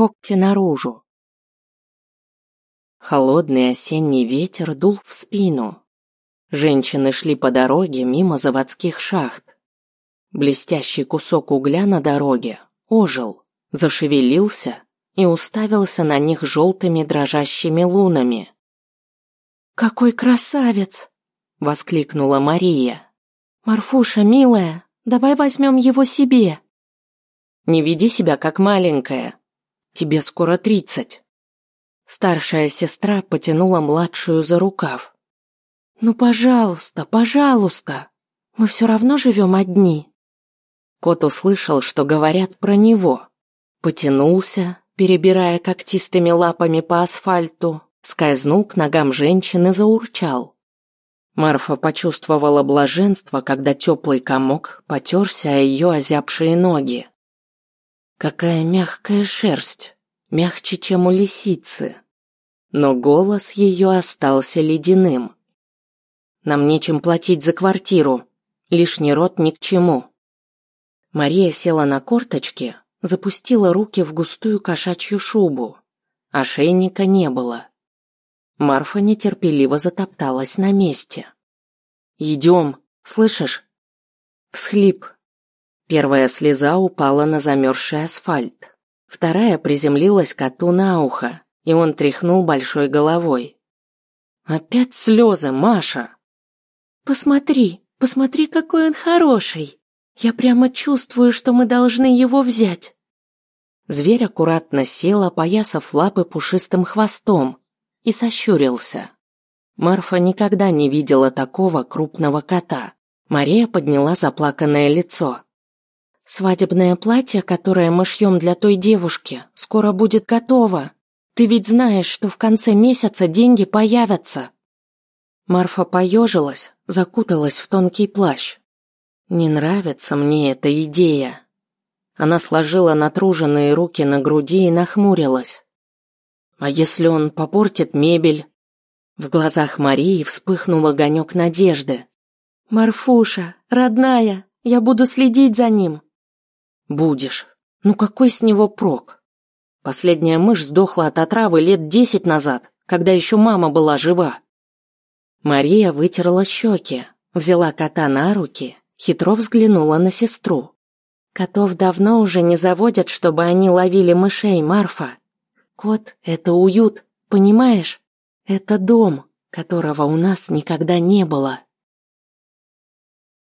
когти наружу. Холодный осенний ветер дул в спину. Женщины шли по дороге мимо заводских шахт. Блестящий кусок угля на дороге ожил, зашевелился и уставился на них желтыми дрожащими лунами. «Какой красавец!» — воскликнула Мария. «Марфуша, милая, давай возьмем его себе». «Не веди себя как маленькая. Тебе скоро тридцать». Старшая сестра потянула младшую за рукав. «Ну, пожалуйста, пожалуйста, мы все равно живем одни». Кот услышал, что говорят про него. Потянулся, перебирая когтистыми лапами по асфальту, скользнул к ногам женщины заурчал. Марфа почувствовала блаженство, когда теплый комок потерся о ее озябшие ноги. Какая мягкая шерсть, мягче, чем у лисицы. Но голос ее остался ледяным. Нам нечем платить за квартиру, лишний рот ни к чему. Мария села на корточки, запустила руки в густую кошачью шубу. Ошейника не было. Марфа нетерпеливо затопталась на месте. «Идем, слышишь?» Всхлип. Первая слеза упала на замерзший асфальт. Вторая приземлилась коту на ухо, и он тряхнул большой головой. «Опять слезы, Маша!» «Посмотри, посмотри, какой он хороший!» Я прямо чувствую, что мы должны его взять. Зверь аккуратно сел, опоясав лапы пушистым хвостом, и сощурился. Марфа никогда не видела такого крупного кота. Мария подняла заплаканное лицо. «Свадебное платье, которое мы шьем для той девушки, скоро будет готово. Ты ведь знаешь, что в конце месяца деньги появятся». Марфа поежилась, закуталась в тонкий плащ. Не нравится мне эта идея. Она сложила натруженные руки на груди и нахмурилась. А если он попортит мебель? В глазах Марии вспыхнул огонек надежды. «Марфуша, родная, я буду следить за ним». «Будешь. Ну какой с него прок? Последняя мышь сдохла от отравы лет десять назад, когда еще мама была жива». Мария вытерла щеки, взяла кота на руки Хитро взглянула на сестру. Котов давно уже не заводят, чтобы они ловили мышей, Марфа. Кот — это уют, понимаешь? Это дом, которого у нас никогда не было.